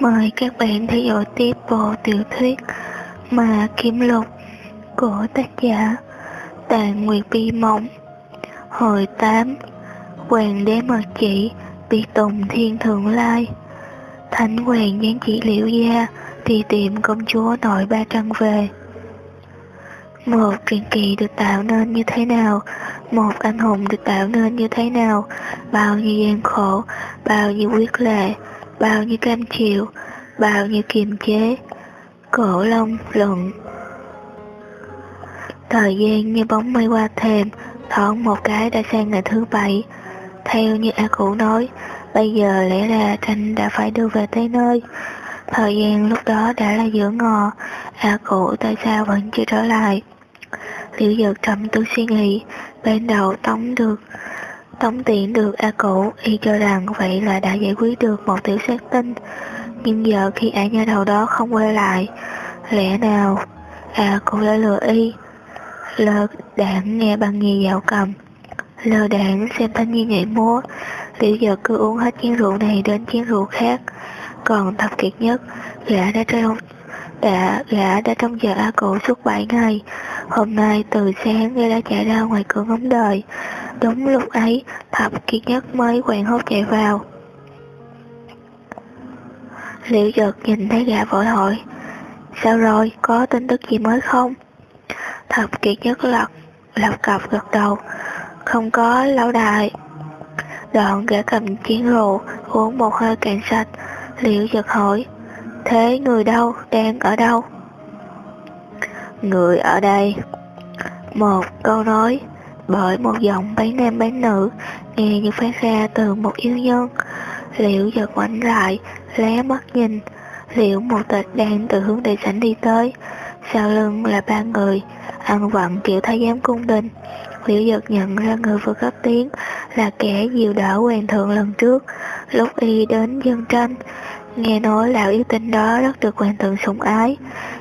Mời các bạn theo dõi tiếp bộ tiểu thuyết Mà Kiếm Lục của tác giả Tàn Nguyệt Bi Mộng. Hồi 8 Hoàng đế mật chỉ Bị tùng thiên thượng lai. Thánh hoàng gián chỉ liễu gia Thì tìm công chúa nội ba trăng về. Một truyền kỳ được tạo nên như thế nào? Một anh hùng được tạo nên như thế nào? Bao nhiêu gian khổ, Bao nhiêu quyết lệ? Bao nhiêu cam chịu, bao nhiêu kiềm chế, cổ lông luận. Thời gian như bóng mây qua thềm, thoáng một cái đã sang ngày thứ bảy. Theo như A cũ nói, bây giờ lẽ ra tranh đã phải đưa về tới nơi. Thời gian lúc đó đã là giữa ngọ, A cũ tại sao vẫn chưa trở lại. Liễu giờ trầm tư suy nghĩ, bên đầu tống được Tống tiện được A Cụ, y cho rằng vậy là đã giải quyết được một tiểu sát tinh. Nhưng giờ khi ả nha đầu đó không quay lại, lẽ nào A Cụ đã lừa y? Lơ đảng nghe bằng nghi dạo cầm, lơ đảng xem thanh nhi nhảy múa, Tiểu giờ cứ uống hết chén rượu này đến chén rượu khác. Còn thập kiệt nhất, gã đã trêu đã gã đã trong giờ A Cụ suốt 7 ngày. Hôm nay từ sáng gã đã chạy ra ngoài cửa ngóng đời. Đúng lúc ấy, thập kiệt nhất mới quàng hốt chạy vào. Liệu giật nhìn thấy gã vội hỏi, sao rồi, có tin tức gì mới không? Thập kiệt nhất lật, lập cập gật đầu, không có lão đại. Đoạn gã cầm chén rượu, uống một hơi cạn sạch, liệu giật hỏi, thế người đâu, đang ở đâu? Người ở đây. Một câu nói bởi một giọng bán nam bán nữ nghe như phát ra từ một yêu nhân. Liễu giật quảnh lại lé mắt nhìn. Liễu một tịch đang từ hướng đại sảnh đi tới. Sau lưng là ba người ăn vận kiểu thái giám cung đình. Liễu giật nhận ra người vừa cấp tiếng là kẻ dìu đỡ hoàng thượng lần trước lúc y đến dân tranh nghe nói lão yêu tinh đó rất được hoàng thượng sủng ái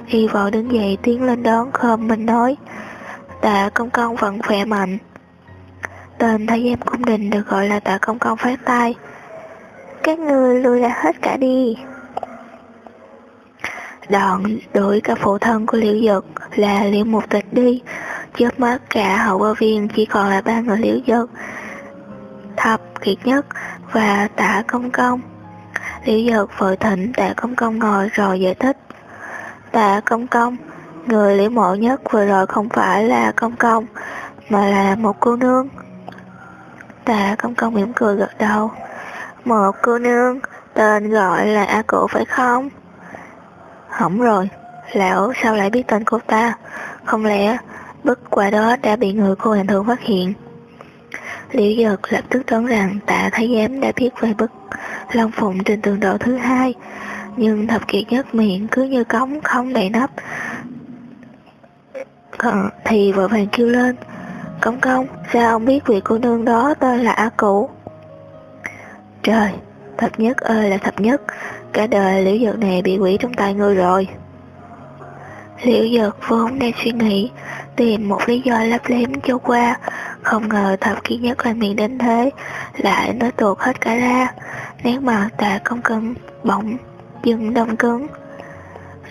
y vội đứng dậy tiến lên đón khom mình nói, Tạ Công Công vẫn khỏe mạnh. Tên thái giám cung đình được gọi là tạ công công phát tay. Các người lui ra hết cả đi. Đoạn đuổi cả phụ thân của liễu dực là liễu Mục tịch đi. Chớp mắt, cả hậu bao viên chỉ còn là ba người liễu dực. Thập kiệt nhất và tạ công công. Liễu dực vội thỉnh tạ công công ngồi rồi giải thích. Tạ công công Người liễu mộ nhất vừa rồi không phải là công công, mà là một cô nương. Tạ công công mỉm cười gật đầu. Một cô nương, tên gọi là A Cụ phải không? Hỏng rồi, lão sao lại biết tên cô ta? Không lẽ bức quả đó đã bị người cô hành thường phát hiện? Liễu giật lập tức đoán rằng tạ thái giám đã biết về bức long phụng trên tường độ thứ hai, nhưng thập kiệt nhất miệng cứ như cống không đầy nắp, còn thì vợ vàng kêu lên Công công, sao ông biết vị cô nương đó tên là A Cụ? Trời, thập nhất ơi là thập nhất, cả đời liễu giật này bị quỷ trong tay ngươi rồi. Liễu giật vốn đang suy nghĩ, tìm một lý do lấp lém cho qua, không ngờ thập kiên nhất là miệng đến thế, lại nói tuột hết cả ra, nét mặt tạ công cưng, bỗng, dừng đông cứng.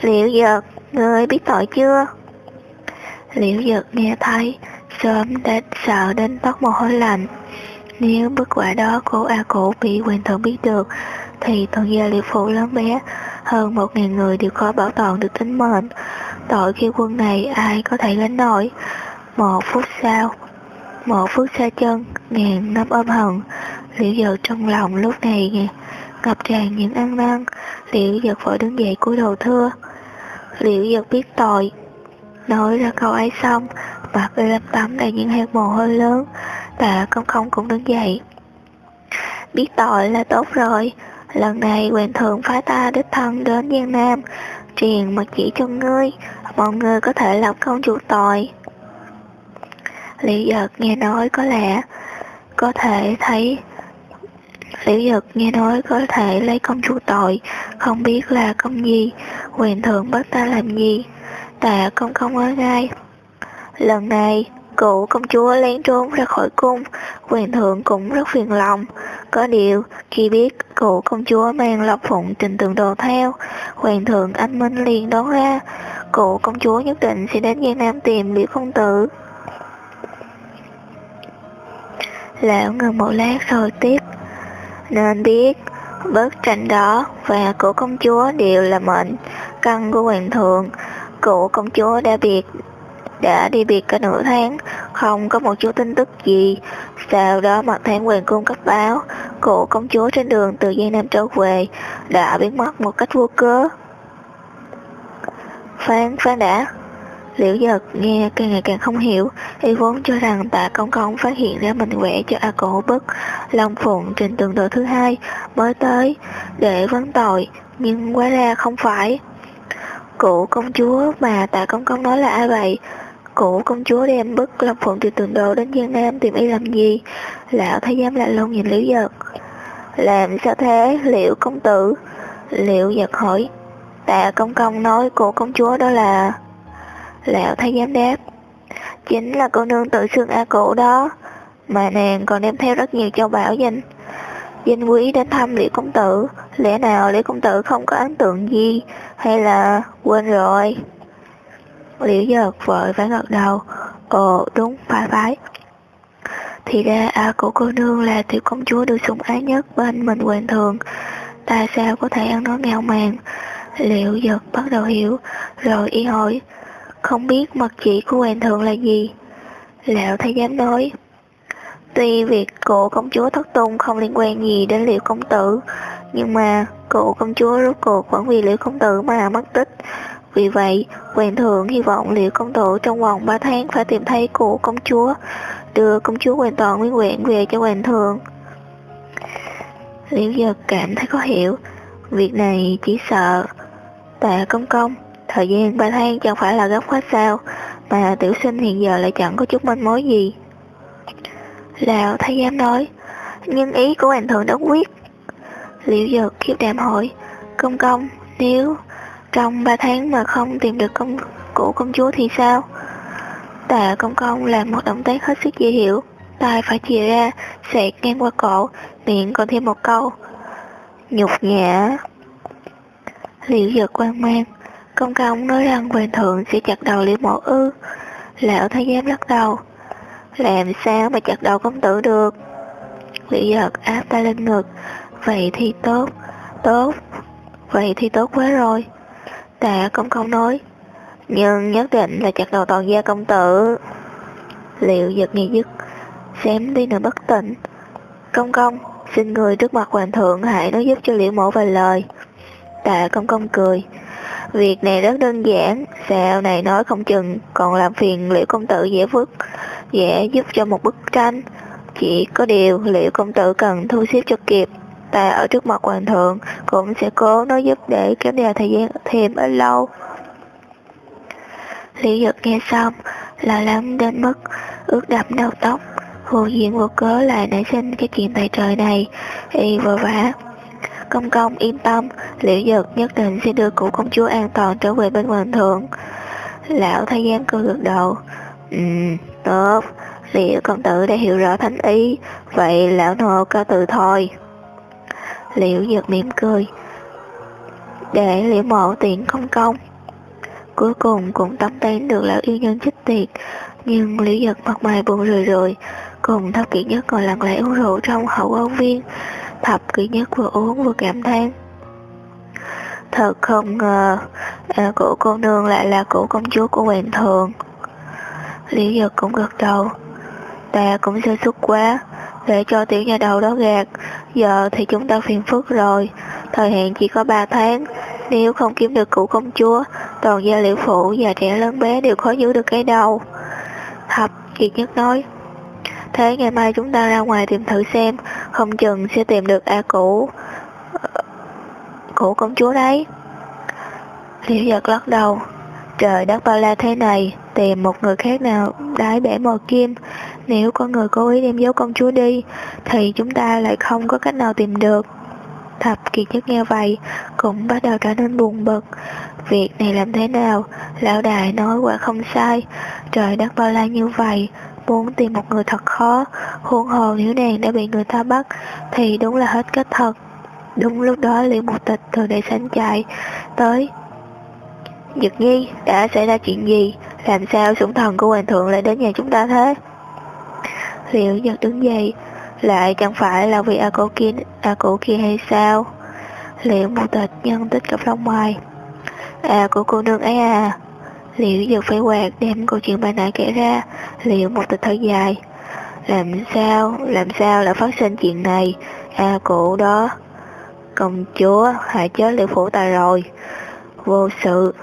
Liễu giật Người biết tội chưa? Liễu giật nghe thấy, sớm đã sợ đến tóc mồ hôi lạnh. Nếu bức quả đó của A Cổ bị hoàng thượng biết được, thì toàn gia liệt phụ lớn bé, hơn một ngàn người đều khó bảo toàn được tính mệnh. Tội khi quân này ai có thể gánh nổi. Một phút sau, một phút xa chân, ngàn năm ôm hận, liễu giật trong lòng lúc này ngập tràn những ăn năn, liễu giật vội đứng dậy cúi đầu thưa. Liễu giật biết tội, Nói ra câu ấy xong, mặt y lấm tắm đầy những hạt mồ hôi lớn, bà công không cũng đứng dậy. Biết tội là tốt rồi, lần này hoàng thượng phái ta đích thân đến Giang Nam, truyền mật chỉ cho ngươi, mọi người có thể lập công chủ tội. Liễu giật nghe nói có lẽ có thể thấy Liễu dật nghe nói có thể lấy công chúa tội, không biết là công gì, hoàng thượng bắt ta làm gì. Tạ công công ở ngay. Lần này, Cụ công chúa lén trốn ra khỏi cung, hoàng thượng cũng rất phiền lòng. Có điều, khi biết cụ công chúa mang lộc phụng trình tường đồ theo, hoàng thượng anh Minh liền đoán ra, cụ công chúa nhất định sẽ đến Giang Nam tìm liễu công tử. Lão ngừng một lát rồi tiếp, nên biết bức tranh đó và của công chúa đều là mệnh căn của hoàng thượng. Cụ công chúa đã biệt đã đi biệt cả nửa tháng, không có một chút tin tức gì. Sau đó mặt thám hoàng cung cấp báo, cụ công chúa trên đường từ Giang Nam trở về, đã biến mất một cách vô cớ. Phán, phán đã. Liễu giật nghe càng ngày càng không hiểu, y vốn cho rằng tạ công công phát hiện ra mình vẽ cho A cổ bức Long Phụng trên tường đồ thứ hai mới tới để vấn tội, nhưng quá ra không phải. Cụ công chúa mà tạ công công nói là ai vậy? Cụ công chúa đem bức Long Phụng từ tường đồ đến Giang Nam tìm y làm gì? Lão thấy dám lạnh lùng nhìn Liễu giật. Làm sao thế, liệu công tử? Liệu giật hỏi. Tạ công công nói cụ công chúa đó là... Lão thái giám đáp. Chính là cô nương tự xưng A cổ đó, mà nàng còn đem theo rất nhiều châu bảo danh. Danh quý đến thăm Lý Công Tử, lẽ nào Lý Công Tử không có ấn tượng gì, hay là quên rồi? Liễu giật vội phải gật đầu, ồ đúng, phải phải. Thì ra A cổ cô nương là tiểu công chúa được sủng ái nhất bên mình hoàng thường, ta sao có thể ăn nói ngao màng. Liệu giật bắt đầu hiểu, rồi y hỏi, không biết mật chỉ của hoàng thượng là gì. Lão thái giám nói, tuy việc cổ công chúa thất tung không liên quan gì đến liệu công tử, nhưng mà cổ công chúa rốt cuộc vẫn vì liệu công tử mà mất tích. Vì vậy, hoàng thượng hy vọng liệu công tử trong vòng 3 tháng phải tìm thấy cổ công chúa, đưa công chúa hoàn toàn nguyên nguyện về cho hoàng thượng. Liễu giật cảm thấy khó hiểu, việc này chỉ sợ tạ công công Thời gian 3 tháng chẳng phải là gấp quá sao, mà tiểu sinh hiện giờ lại chẳng có chút manh mối gì. Lão thái giám nói, nhưng ý của hoàng thượng đã quyết. Liễu dược khiếp đàm hỏi, công công, nếu trong 3 tháng mà không tìm được công của công chúa thì sao? Tạ công công làm một động tác hết sức dễ hiểu, tay phải chìa ra, xẹt ngang qua cổ, miệng còn thêm một câu. Nhục nhã. Liễu dược quan mang, Công công nói rằng hoàng thượng sẽ chặt đầu liễu mộ ư. Lão thái giám lắc đầu. Làm sao mà chặt đầu công tử được? Liễu giật áp ta lên ngực. Vậy thì tốt, tốt, vậy thì tốt quá rồi. Tạ công công nói. Nhưng nhất định là chặt đầu toàn gia công tử. Liệu giật nghi dứt, xém đi nữa bất tỉnh. Công công, xin người trước mặt hoàng thượng hãy nói giúp cho liễu mộ vài lời. Tạ công công cười. Việc này rất đơn giản, sao này nói không chừng còn làm phiền liệu công tử dễ vứt, dễ giúp cho một bức tranh. Chỉ có điều liệu công tử cần thu xếp cho kịp, ta ở trước mặt hoàng thượng cũng sẽ cố nói giúp để kéo dài thời gian thêm ít lâu. Lý dực nghe xong, lo lắng đến mức ướt đậm đầu tóc, hồ diện vô cớ lại nảy sinh cái chuyện tại trời này, y vừa vã Công công yên tâm, liễu dực nhất định sẽ đưa cụ công chúa an toàn trở về bên hoàng thượng. Lão thái giám cơ gật đầu. Ừ, tốt, liễu công tử đã hiểu rõ thánh ý, vậy lão nô có từ thôi. Liễu dực mỉm cười. Để liễu mộ tiện công công. Cuối cùng cũng tắm tén được lão yêu nhân chích tiệt, nhưng liễu dực mặt mày buồn rười rượi, cùng thấp kỹ nhất ngồi lặng lẽ uống rượu trong hậu âu viên. Thập kỳ nhất vừa uống vừa cảm thán. Thật không ngờ, à, của cô nương lại là của công chúa của hoàng thượng. Lý Dực cũng gật đầu. Ta cũng sơ xuất quá, để cho tiểu nhà đầu đó gạt. Giờ thì chúng ta phiền phức rồi. Thời hạn chỉ có 3 tháng. Nếu không kiếm được cụ công chúa, toàn gia liệu phụ và trẻ lớn bé đều khó giữ được cái đầu. Thập kiệt nhất nói. Thế ngày mai chúng ta ra ngoài tìm thử xem, không chừng sẽ tìm được A cũ. Cũ công chúa đấy. Liễu giật lắc đầu. Trời đất bao la thế này, tìm một người khác nào đái bẻ mò kim. Nếu có người cố ý đem dấu công chúa đi, thì chúng ta lại không có cách nào tìm được. Thập kiệt nhất nghe vậy, cũng bắt đầu trở nên buồn bực. Việc này làm thế nào? Lão đại nói quả không sai. Trời đất bao la như vậy, muốn tìm một người thật khó. Huống hồ nếu nàng đã bị người ta bắt, thì đúng là hết cách thật. Đúng lúc đó Liễu Mục Tịch từ đại sảnh chạy tới. Dực Nhi, đã xảy ra chuyện gì? Làm sao sủng thần của hoàng thượng lại đến nhà chúng ta thế? Liễu Nhật đứng dậy, lại chẳng phải là vì A cổ kia, A cổ kia hay sao? Liễu Mục Tịch nhân tích cặp lông mày. À của cô nương ấy à. Liễu giật phải quạt đem câu chuyện bà nãy kể ra, Liễu một Tịch thở dài. Làm sao, làm sao lại phát sinh chuyện này? À cụ đó Công chúa hại chết liễu phủ ta rồi Vô sự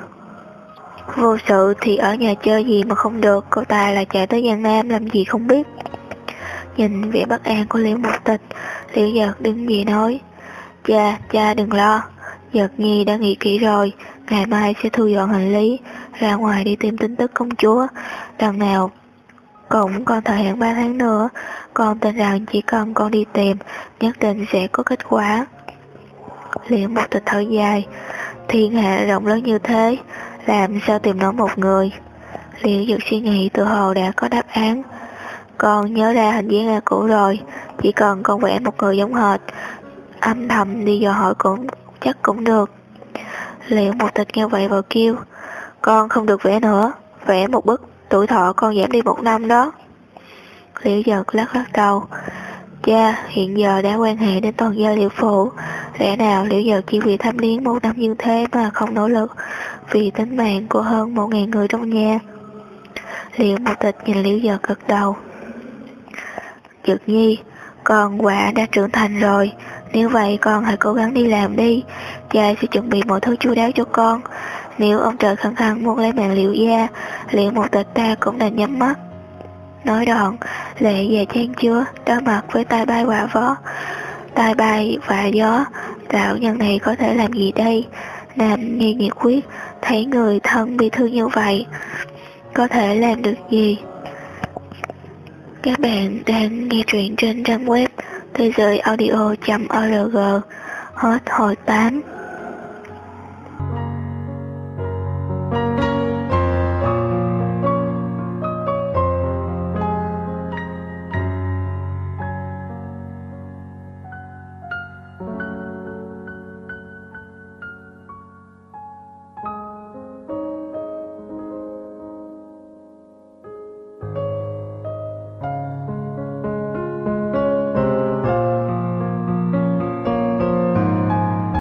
Vô sự thì ở nhà chơi gì mà không được Cậu ta là chạy tới Giang Nam làm gì không biết Nhìn vẻ bất an của liễu mục tịch Liễu giật đứng dậy nói Cha, cha đừng lo Giật nhi đã nghĩ kỹ rồi Ngày mai sẽ thu dọn hành lý ra ngoài đi tìm tin tức công chúa. Đằng nào cũng còn thời hạn 3 tháng nữa Con tin rằng chỉ cần con đi tìm, Nhất định sẽ có kết quả. Liền một tịch thở dài. Thiên hạ rộng lớn như thế, Làm sao tìm nổi một người? Liễu dược suy nghĩ từ hồ đã có đáp án. Con nhớ ra hình dáng A cũ rồi, Chỉ cần con vẽ một người giống hệt, Âm thầm đi dò hỏi cũng chắc cũng được. Liệu một tịch nghe vậy vào kêu con không được vẽ nữa, Vẽ một bức, tuổi thọ con giảm đi một năm đó. Liễu giật lắc lắc đầu. Cha, hiện giờ đã quan hệ đến toàn gia liệu phụ. Lẽ nào liễu giật chỉ vì tham liếng một năm như thế mà không nỗ lực? Vì tính mạng của hơn một ngàn người trong nhà. Liễu một tịch nhìn liễu giật gật đầu. Giật nhi, Con quả đã trưởng thành rồi. Nếu vậy con hãy cố gắng đi làm đi. Cha sẽ chuẩn bị mọi thứ chu đáo cho con. Nếu ông trời khẳng khẳng muốn lấy mạng liệu gia Liệu một tịch ta cũng đành nhắm mắt Nói đoạn, lệ về trang chứa, đối mặt với tai bay quả vó. Tai bay và gió, đạo nhân này có thể làm gì đây? Nam nghi nhiệt quyết, thấy người thân bị thương như vậy, có thể làm được gì? Các bạn đang nghe truyện trên trang web thế giới audio.org hết hồi 8